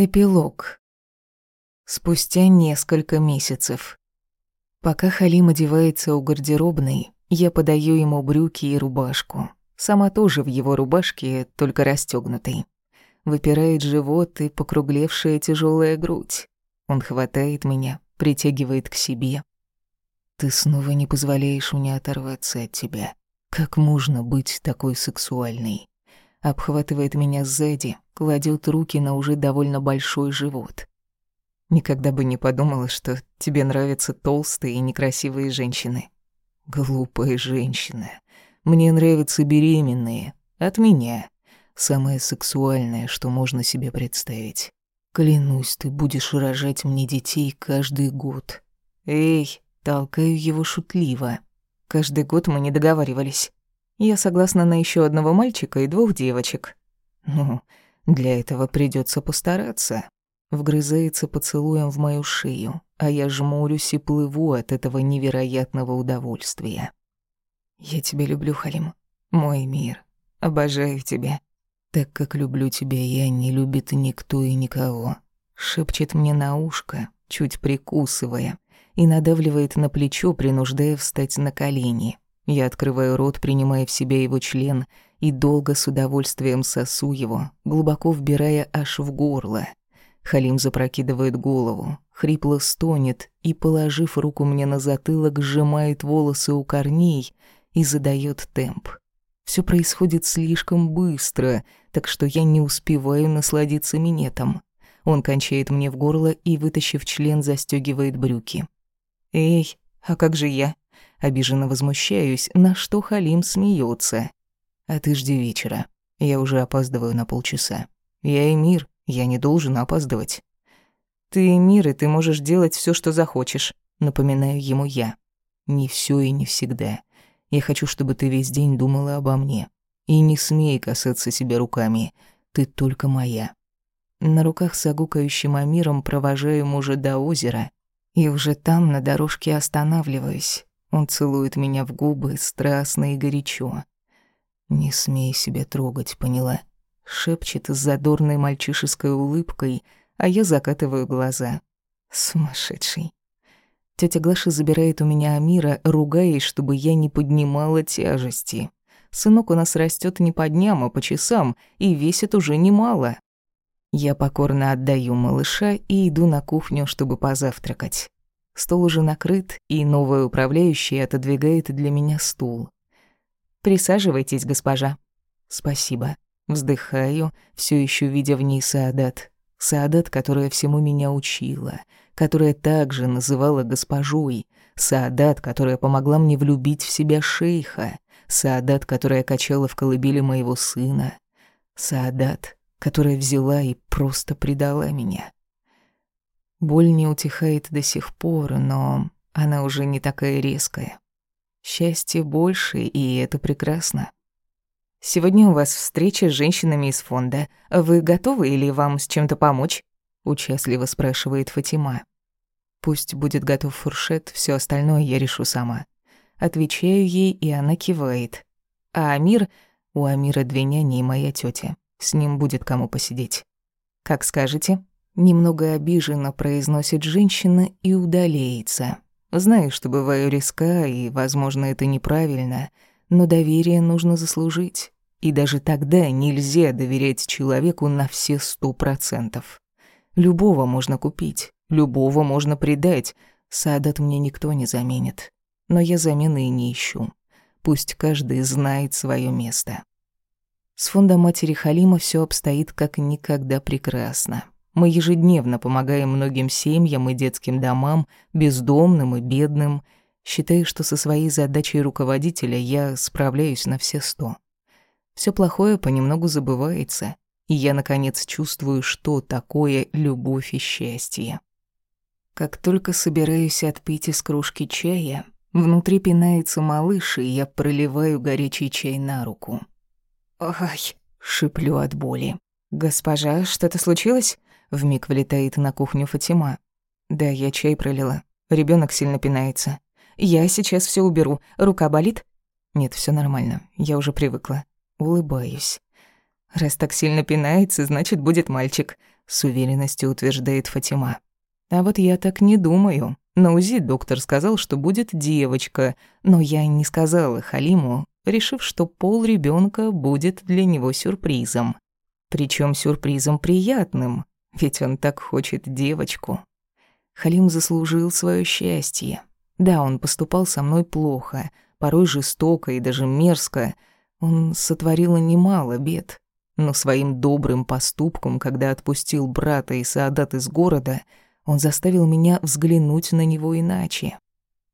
Эпилог. Спустя несколько месяцев. Пока Халим одевается у гардеробной, я подаю ему брюки и рубашку. Сама тоже в его рубашке, только расстёгнутой. Выпирает живот и покруглевшая тяжелая грудь. Он хватает меня, притягивает к себе. Ты снова не позволяешь мне оторваться от тебя. Как можно быть такой сексуальной? Обхватывает меня сзади, кладет руки на уже довольно большой живот. Никогда бы не подумала, что тебе нравятся толстые и некрасивые женщины. Глупая женщина. Мне нравятся беременные. От меня. Самое сексуальное, что можно себе представить. Клянусь, ты будешь рожать мне детей каждый год. Эй, толкаю его шутливо. Каждый год мы не договаривались. Я согласна на еще одного мальчика и двух девочек. Ну, для этого придется постараться. Вгрызается поцелуем в мою шею, а я жмурюсь и плыву от этого невероятного удовольствия. Я тебя люблю, Халим. Мой мир. Обожаю тебя. Так как люблю тебя я, не любит никто и никого. Шепчет мне на ушко, чуть прикусывая, и надавливает на плечо, принуждая встать на колени. Я открываю рот, принимая в себя его член, и долго с удовольствием сосу его, глубоко вбирая аж в горло. Халим запрокидывает голову, хрипло стонет и, положив руку мне на затылок, сжимает волосы у корней и задает темп. Все происходит слишком быстро, так что я не успеваю насладиться минетом. Он кончает мне в горло и, вытащив член, застегивает брюки. «Эй, а как же я?» Обиженно возмущаюсь, на что Халим смеется. А ты жди вечера. Я уже опаздываю на полчаса. Я Эмир, я не должен опаздывать. Ты Эмир, и ты можешь делать все, что захочешь, напоминаю ему я. Не все и не всегда. Я хочу, чтобы ты весь день думала обо мне. И не смей касаться себя руками. Ты только моя. На руках с огукающим Амиром провожаю мужа до озера. И уже там на дорожке останавливаюсь. Он целует меня в губы страстно и горячо. «Не смей себя трогать, поняла?» Шепчет с задорной мальчишеской улыбкой, а я закатываю глаза. Сумасшедший. Тётя Глаша забирает у меня Амира, ругаясь, чтобы я не поднимала тяжести. Сынок у нас растёт не по дням, а по часам, и весит уже немало. Я покорно отдаю малыша и иду на кухню, чтобы позавтракать. Стол уже накрыт, и новая управляющая отодвигает для меня стул. Присаживайтесь, госпожа». «Спасибо». Вздыхаю, все еще видя в ней Саадат. Саадат, которая всему меня учила, которая также называла госпожой. Саадат, которая помогла мне влюбить в себя шейха. Саадат, которая качала в колыбели моего сына. Саадат, которая взяла и просто предала меня. Боль не утихает до сих пор, но она уже не такая резкая. Счастье больше, и это прекрасно. Сегодня у вас встреча с женщинами из фонда. Вы готовы или вам с чем-то помочь? Участливо спрашивает Фатима. Пусть будет готов фуршет, все остальное я решу сама. Отвечаю ей, и она кивает. А Амир... У Амира две няни и моя тетя. С ним будет кому посидеть. Как скажете. Немного обиженно произносит женщина и удаляется. Знаю, что бываю резка, и, возможно, это неправильно, но доверие нужно заслужить. И даже тогда нельзя доверять человеку на все сто процентов. Любого можно купить, любого можно предать. Садат мне никто не заменит. Но я замены и не ищу. Пусть каждый знает свое место. С фонда матери Халима все обстоит как никогда прекрасно. Мы ежедневно помогаем многим семьям и детским домам, бездомным и бедным. Считаю, что со своей задачей руководителя я справляюсь на все сто. Все плохое понемногу забывается, и я, наконец, чувствую, что такое любовь и счастье. Как только собираюсь отпить из кружки чая, внутри пинается малыш, и я проливаю горячий чай на руку. «Ой!» — шиплю от боли. «Госпожа, что-то случилось?» Вмиг влетает на кухню Фатима. Да, я чай пролила. Ребенок сильно пинается. Я сейчас все уберу. Рука болит? Нет, все нормально. Я уже привыкла. Улыбаюсь. Раз так сильно пинается, значит, будет мальчик», — с уверенностью утверждает Фатима. А вот я так не думаю. На УЗИ доктор сказал, что будет девочка, но я не сказала Халиму, решив, что пол ребенка будет для него сюрпризом. Причем сюрпризом приятным, ведь он так хочет девочку. Халим заслужил свое счастье. Да, он поступал со мной плохо, порой жестоко и даже мерзко. Он сотворил немало бед. Но своим добрым поступком, когда отпустил брата и Саадат из города, он заставил меня взглянуть на него иначе.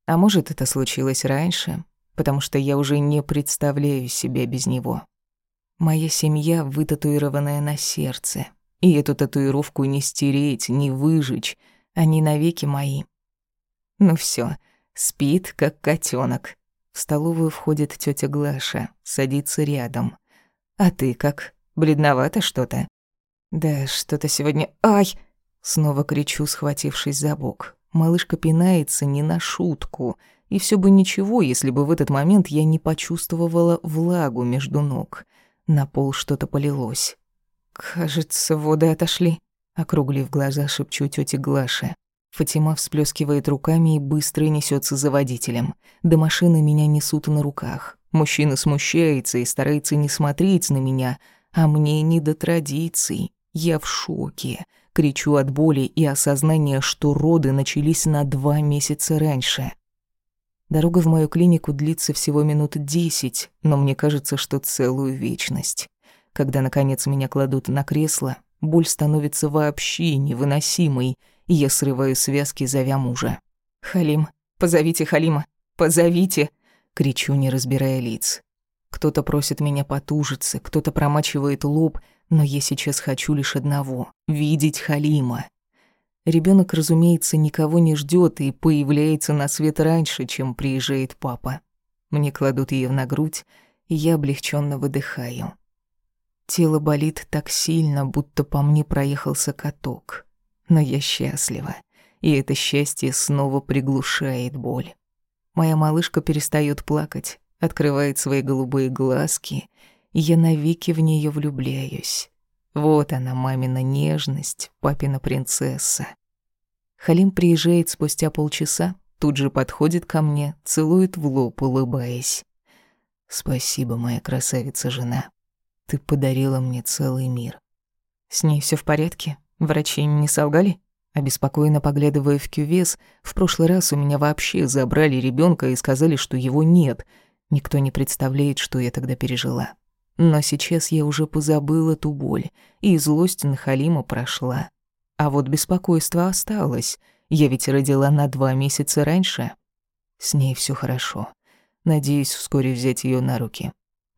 А может, это случилось раньше, потому что я уже не представляю себя без него. Моя семья вытатуированная на сердце, и эту татуировку не стереть, не выжечь, они навеки мои. Ну все, спит, как котенок. В столовую входит тетя Глаша, садится рядом. А ты как? Бледновато что-то? Да, что-то сегодня... Ай! Снова кричу, схватившись за бок. Малышка пинается не на шутку. И все бы ничего, если бы в этот момент я не почувствовала влагу между ног. На пол что-то полилось. «Кажется, воды отошли», — округлив глаза, шепчу тете Глаше. Фатима всплескивает руками и быстро несется за водителем. До машины меня несут на руках. Мужчина смущается и старается не смотреть на меня, а мне не до традиций. Я в шоке. Кричу от боли и осознания, что роды начались на два месяца раньше. Дорога в мою клинику длится всего минут десять, но мне кажется, что целую вечность. Когда, наконец, меня кладут на кресло, боль становится вообще невыносимой, и я срываю связки, зовя мужа. «Халим, позовите Халима, позовите!» Кричу, не разбирая лиц. Кто-то просит меня потужиться, кто-то промачивает лоб, но я сейчас хочу лишь одного — видеть Халима. Ребенок, разумеется, никого не ждет и появляется на свет раньше, чем приезжает папа. Мне кладут ее на грудь, и я облегченно выдыхаю. Тело болит так сильно, будто по мне проехался каток. Но я счастлива, и это счастье снова приглушает боль. Моя малышка перестает плакать, открывает свои голубые глазки, и я навеки в нее влюбляюсь. Вот она, мамина нежность, папина принцесса. Халим приезжает спустя полчаса, тут же подходит ко мне, целует в лоб, улыбаясь. «Спасибо, моя красавица-жена. Ты подарила мне целый мир. С ней все в порядке? Врачи не солгали? Обеспокоенно поглядывая в кювес, в прошлый раз у меня вообще забрали ребенка и сказали, что его нет. Никто не представляет, что я тогда пережила. Но сейчас я уже позабыла ту боль, и злость на Халима прошла. А вот беспокойство осталось. Я ведь родила на два месяца раньше. С ней все хорошо. Надеюсь вскоре взять ее на руки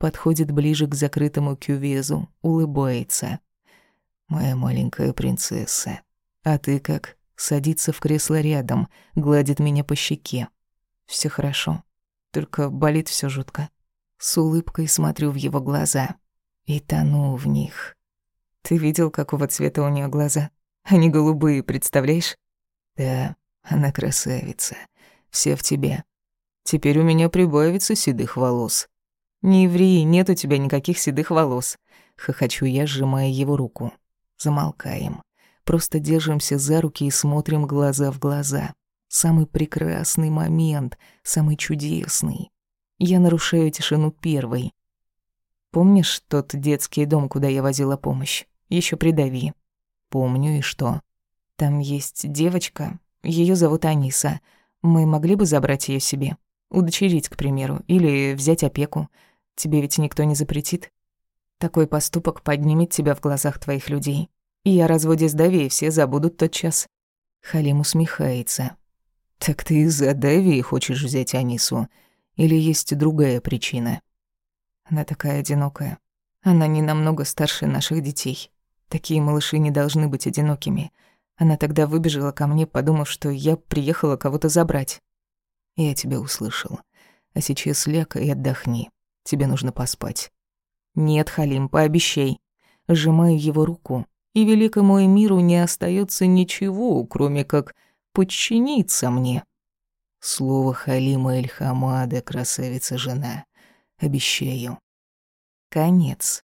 подходит ближе к закрытому кювезу, улыбается. «Моя маленькая принцесса, а ты как?» Садится в кресло рядом, гладит меня по щеке. Все хорошо, только болит все жутко». С улыбкой смотрю в его глаза и тону в них. «Ты видел, какого цвета у нее глаза? Они голубые, представляешь?» «Да, она красавица. Все в тебе. Теперь у меня прибавится седых волос. «Не ври, нет у тебя никаких седых волос», — хохочу я, сжимая его руку. Замолкаем. Просто держимся за руки и смотрим глаза в глаза. Самый прекрасный момент, самый чудесный. Я нарушаю тишину первой. Помнишь тот детский дом, куда я возила помощь? Еще придави. Помню и что? Там есть девочка, ее зовут Аниса. Мы могли бы забрать ее себе? Удочерить, к примеру, или взять опеку. Тебе ведь никто не запретит. Такой поступок поднимет тебя в глазах твоих людей. И о разводе с Давией все забудут тот час. Халим усмехается. Так ты из-за Давии хочешь взять Анису? Или есть другая причина? Она такая одинокая. Она не намного старше наших детей. Такие малыши не должны быть одинокими. Она тогда выбежала ко мне, подумав, что я приехала кого-то забрать. Я тебя услышал. А сейчас ляг и отдохни. Тебе нужно поспать. Нет, Халим, пообещай. Сжимаю его руку, и великому эмиру не остается ничего, кроме как подчиниться мне. Слово Халима Эль-Хамада, красавица-жена. Обещаю. Конец.